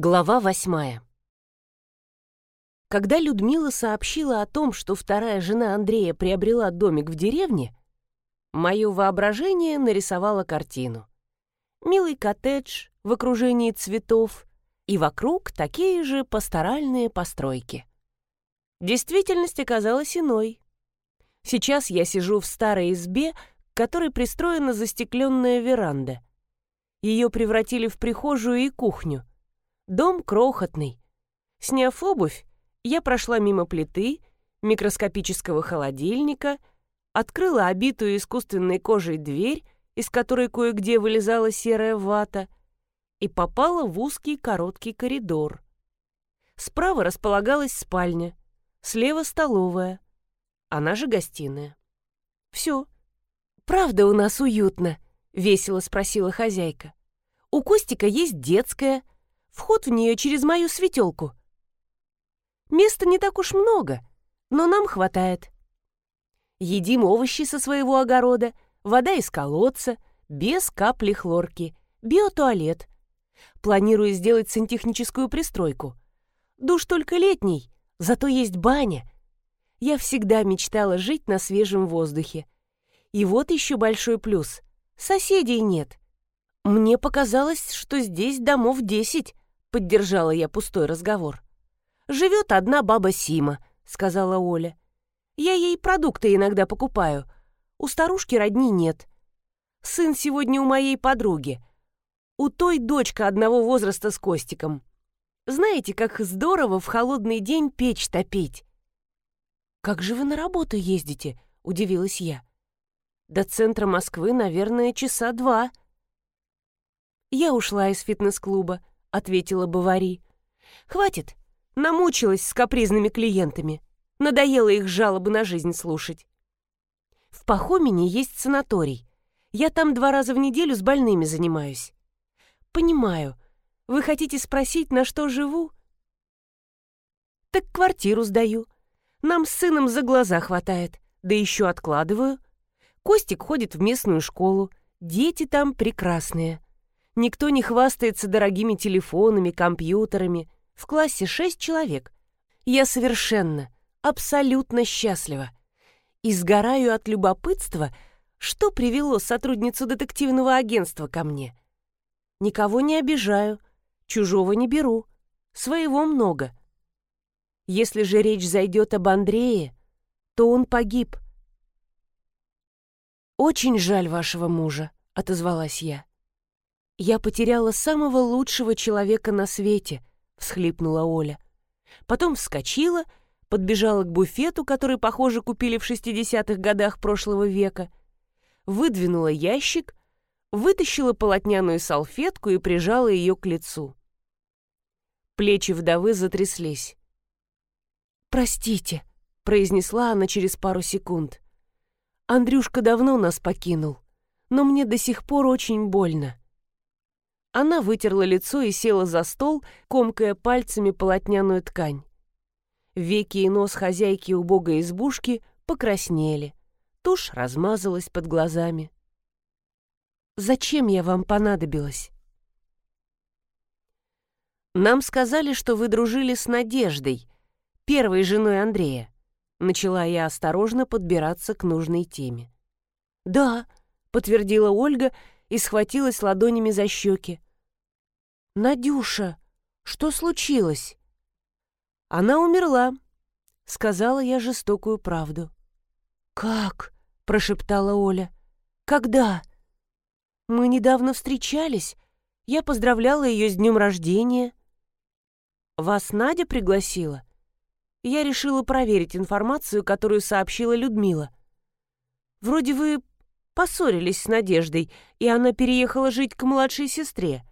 Глава восьмая. Когда Людмила сообщила о том, что вторая жена Андрея приобрела домик в деревне, мое воображение нарисовало картину. Милый коттедж в окружении цветов и вокруг такие же пасторальные постройки. Действительность оказалась иной. Сейчас я сижу в старой избе, к которой пристроена застекленная веранда. Ее превратили в прихожую и кухню — Дом крохотный. Сняв обувь, я прошла мимо плиты, микроскопического холодильника, открыла обитую искусственной кожей дверь, из которой кое-где вылезала серая вата, и попала в узкий короткий коридор. Справа располагалась спальня, слева столовая, она же гостиная. Все. «Правда у нас уютно?» — весело спросила хозяйка. «У Костика есть детская, Вход в нее через мою светелку. Места не так уж много, но нам хватает. Едим овощи со своего огорода, вода из колодца, без капли хлорки, биотуалет. Планирую сделать сантехническую пристройку. Душ только летний, зато есть баня. Я всегда мечтала жить на свежем воздухе. И вот еще большой плюс. Соседей нет. Мне показалось, что здесь домов десять, — поддержала я пустой разговор. «Живет одна баба Сима», — сказала Оля. «Я ей продукты иногда покупаю. У старушки родни нет. Сын сегодня у моей подруги. У той дочка одного возраста с Костиком. Знаете, как здорово в холодный день печь топить?» «Как же вы на работу ездите?» — удивилась я. «До центра Москвы, наверное, часа два». Я ушла из фитнес-клуба. — ответила Бавари. «Хватит. Намучилась с капризными клиентами. Надоело их жалобы на жизнь слушать. В Пахомине есть санаторий. Я там два раза в неделю с больными занимаюсь. Понимаю. Вы хотите спросить, на что живу? Так квартиру сдаю. Нам с сыном за глаза хватает. Да еще откладываю. Костик ходит в местную школу. Дети там прекрасные. Никто не хвастается дорогими телефонами, компьютерами. В классе шесть человек. Я совершенно, абсолютно счастлива. И сгораю от любопытства, что привело сотрудницу детективного агентства ко мне. Никого не обижаю, чужого не беру, своего много. Если же речь зайдет об Андрее, то он погиб. «Очень жаль вашего мужа», — отозвалась я. «Я потеряла самого лучшего человека на свете», — всхлипнула Оля. Потом вскочила, подбежала к буфету, который, похоже, купили в 60-х годах прошлого века, выдвинула ящик, вытащила полотняную салфетку и прижала ее к лицу. Плечи вдовы затряслись. «Простите», — произнесла она через пару секунд. «Андрюшка давно нас покинул, но мне до сих пор очень больно». Она вытерла лицо и села за стол, комкая пальцами полотняную ткань. Веки и нос хозяйки убогой избушки покраснели. Тушь размазалась под глазами. «Зачем я вам понадобилась?» «Нам сказали, что вы дружили с Надеждой, первой женой Андрея», начала я осторожно подбираться к нужной теме. «Да», — подтвердила Ольга и схватилась ладонями за щеки. «Надюша, что случилось?» «Она умерла», — сказала я жестокую правду. «Как?» — прошептала Оля. «Когда?» «Мы недавно встречались. Я поздравляла ее с днем рождения». «Вас Надя пригласила?» Я решила проверить информацию, которую сообщила Людмила. «Вроде вы поссорились с Надеждой, и она переехала жить к младшей сестре.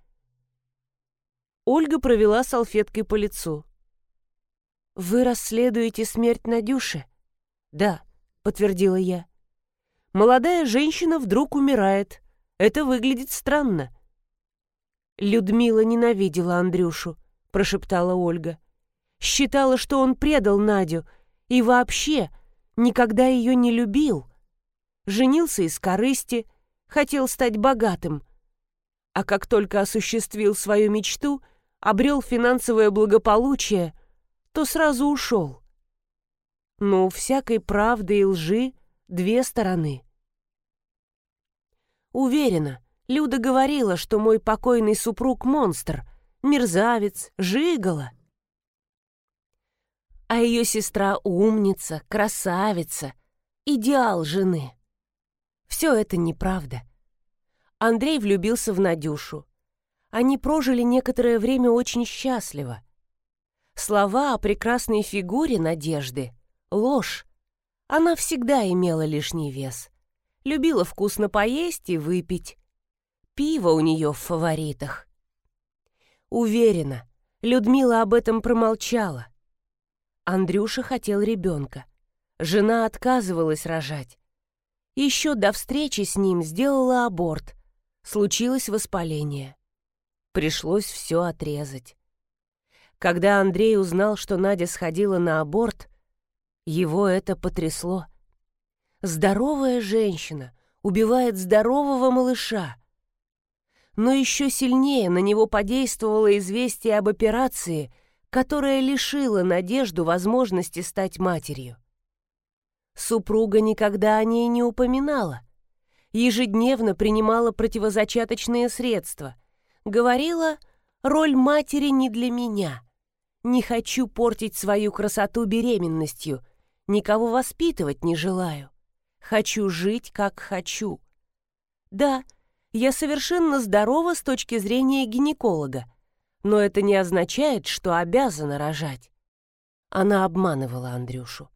Ольга провела салфеткой по лицу. «Вы расследуете смерть Надюши?» «Да», — подтвердила я. «Молодая женщина вдруг умирает. Это выглядит странно». «Людмила ненавидела Андрюшу», — прошептала Ольга. «Считала, что он предал Надю и вообще никогда ее не любил. Женился из корысти, хотел стать богатым. А как только осуществил свою мечту — обрел финансовое благополучие, то сразу ушел. Но у всякой правды и лжи две стороны. Уверена, Люда говорила, что мой покойный супруг — монстр, мерзавец, жигала. А ее сестра — умница, красавица, идеал жены. Все это неправда. Андрей влюбился в Надюшу. Они прожили некоторое время очень счастливо. Слова о прекрасной фигуре Надежды — ложь. Она всегда имела лишний вес. Любила вкусно поесть и выпить. Пиво у нее в фаворитах. Уверена, Людмила об этом промолчала. Андрюша хотел ребенка. Жена отказывалась рожать. Еще до встречи с ним сделала аборт. Случилось воспаление. Пришлось все отрезать. Когда Андрей узнал, что Надя сходила на аборт, его это потрясло. Здоровая женщина убивает здорового малыша. Но еще сильнее на него подействовало известие об операции, которая лишила Надежду возможности стать матерью. Супруга никогда о ней не упоминала. Ежедневно принимала противозачаточные средства. Говорила, роль матери не для меня. Не хочу портить свою красоту беременностью. Никого воспитывать не желаю. Хочу жить, как хочу. Да, я совершенно здорова с точки зрения гинеколога, но это не означает, что обязана рожать. Она обманывала Андрюшу.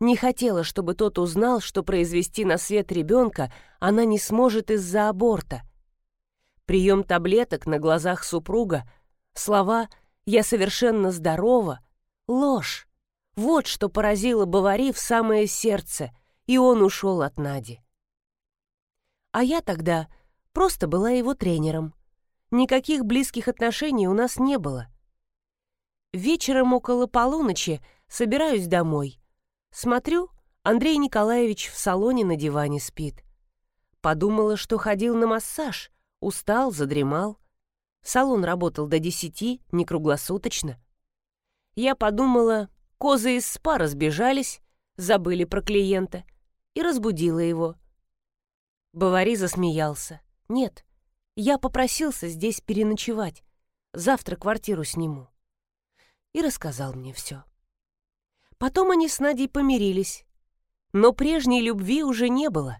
Не хотела, чтобы тот узнал, что произвести на свет ребенка она не сможет из-за аборта. Прием таблеток на глазах супруга, слова «я совершенно здорова» — ложь. Вот что поразило Бавари в самое сердце, и он ушел от Нади. А я тогда просто была его тренером. Никаких близких отношений у нас не было. Вечером около полуночи собираюсь домой. Смотрю, Андрей Николаевич в салоне на диване спит. Подумала, что ходил на массаж, устал, задремал. Салон работал до десяти, не круглосуточно. Я подумала, козы из спа разбежались, забыли про клиента, и разбудила его. Бавари засмеялся. «Нет, я попросился здесь переночевать. Завтра квартиру сниму». И рассказал мне все. Потом они с Надей помирились. Но прежней любви уже не было.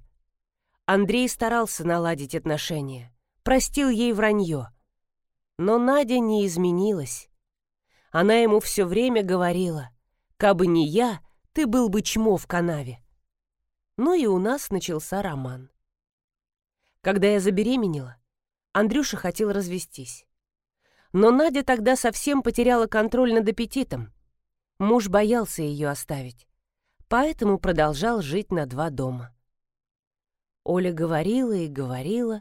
Андрей старался наладить отношения, простил ей вранье. Но Надя не изменилась. Она ему все время говорила, «Кабы не я, ты был бы чмо в канаве». Ну и у нас начался роман. Когда я забеременела, Андрюша хотел развестись. Но Надя тогда совсем потеряла контроль над аппетитом. Муж боялся ее оставить, поэтому продолжал жить на два дома. Оля говорила и говорила.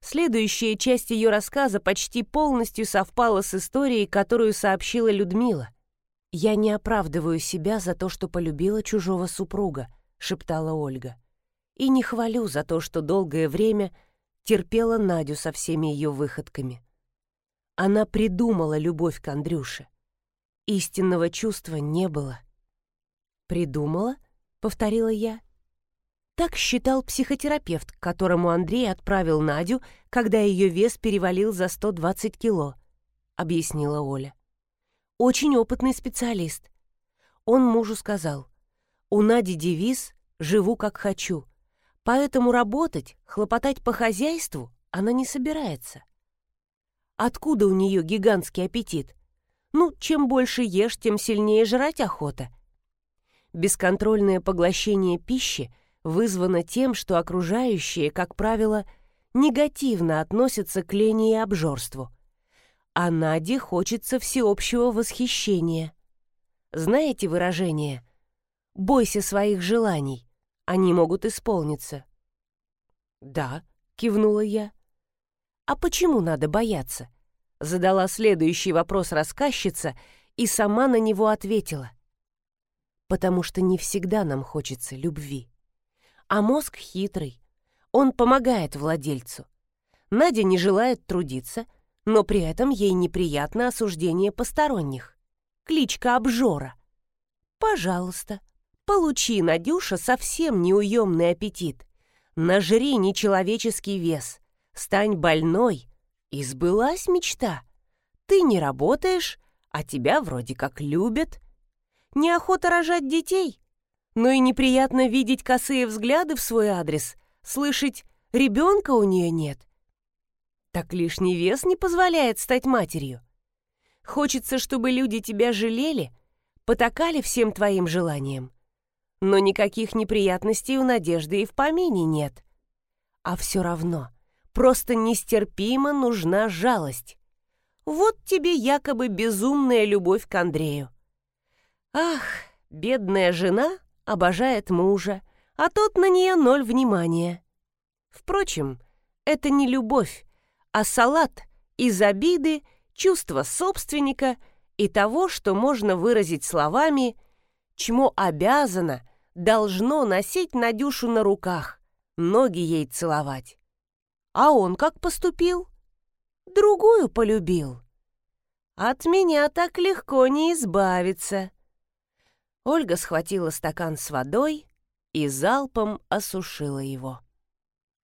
Следующая часть ее рассказа почти полностью совпала с историей, которую сообщила Людмила. «Я не оправдываю себя за то, что полюбила чужого супруга», — шептала Ольга. «И не хвалю за то, что долгое время терпела Надю со всеми ее выходками. Она придумала любовь к Андрюше. Истинного чувства не было. «Придумала?» — повторила я. Так считал психотерапевт, которому Андрей отправил Надю, когда ее вес перевалил за 120 кило, — объяснила Оля. Очень опытный специалист. Он мужу сказал, «У Нади девиз «Живу как хочу», поэтому работать, хлопотать по хозяйству она не собирается. Откуда у нее гигантский аппетит? Ну, чем больше ешь, тем сильнее жрать охота. Бесконтрольное поглощение пищи вызвано тем, что окружающие, как правило, негативно относятся к лени и обжорству. А Наде хочется всеобщего восхищения. Знаете выражение «бойся своих желаний», они могут исполниться. «Да», — кивнула я. «А почему надо бояться?» Задала следующий вопрос рассказчица и сама на него ответила. Потому что не всегда нам хочется любви. А мозг хитрый. Он помогает владельцу. Надя не желает трудиться, но при этом ей неприятно осуждение посторонних. Кличка обжора. Пожалуйста, получи, Надюша, совсем неуемный аппетит. Нажри нечеловеческий вес, стань больной. И мечта. Ты не работаешь, а тебя вроде как любят. Неохота рожать детей, но и неприятно видеть косые взгляды в свой адрес, слышать «ребенка у нее нет». Так лишний вес не позволяет стать матерью. Хочется, чтобы люди тебя жалели, потакали всем твоим желаниям. Но никаких неприятностей у Надежды и в помине нет. А все равно, просто нестерпимо нужна жалость. Вот тебе якобы безумная любовь к Андрею. Ах, бедная жена обожает мужа, а тот на нее ноль внимания. Впрочем, это не любовь, а салат из обиды, чувства собственника и того, что можно выразить словами «чмо обязано, должно носить Надюшу на руках, ноги ей целовать». А он как поступил? Другую полюбил. От меня так легко не избавиться. Ольга схватила стакан с водой и залпом осушила его.